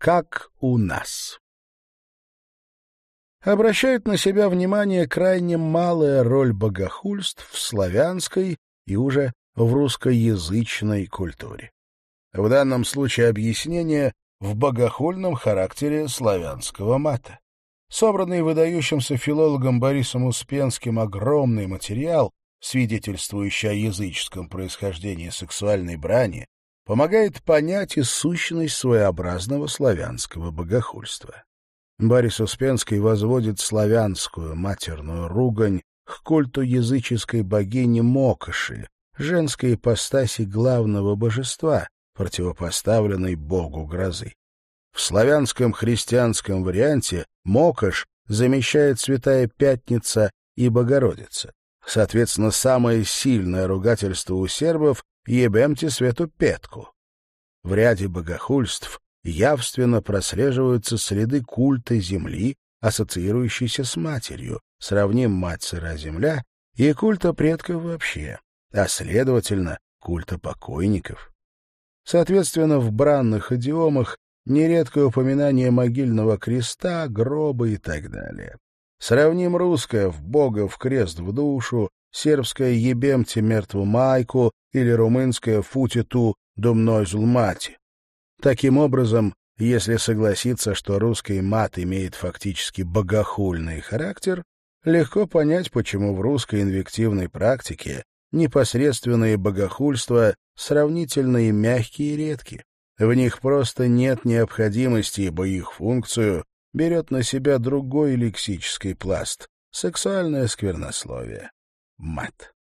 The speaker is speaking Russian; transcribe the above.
как у нас. Обращает на себя внимание крайне малая роль богохульств в славянской и уже в русскоязычной культуре. В данном случае объяснение в богохульном характере славянского мата. Собранный выдающимся филологом Борисом Успенским огромный материал, свидетельствующий о языческом происхождении сексуальной брани, помогает понять и сущность своеобразного славянского богохульства. Борис Успенский возводит славянскую матерную ругань к культу языческой богини Мокоши, женской ипостаси главного божества, противопоставленной богу грозы. В славянском христианском варианте Мокош замещает Святая Пятница и Богородица. Соответственно, самое сильное ругательство у сербов «Ебемте Свету Петку». В ряде богохульств явственно прослеживаются следы культа земли, ассоциирующейся с матерью, сравним мать сыра земля, и культа предков вообще, а, следовательно, культа покойников. Соответственно, в бранных идиомах нередкое упоминание могильного креста, гроба и так далее. Сравним русское «в Бога в крест в душу», сербское «ебемте мертву майку» или румынское «футиту думной зулмати». Таким образом, если согласиться, что русский мат имеет фактически богохульный характер, легко понять, почему в русской инвективной практике непосредственные богохульства сравнительно и мягкие и редки. В них просто нет необходимости, ибо их функцию берет на себя другой лексический пласт — сексуальное сквернословие. Мат.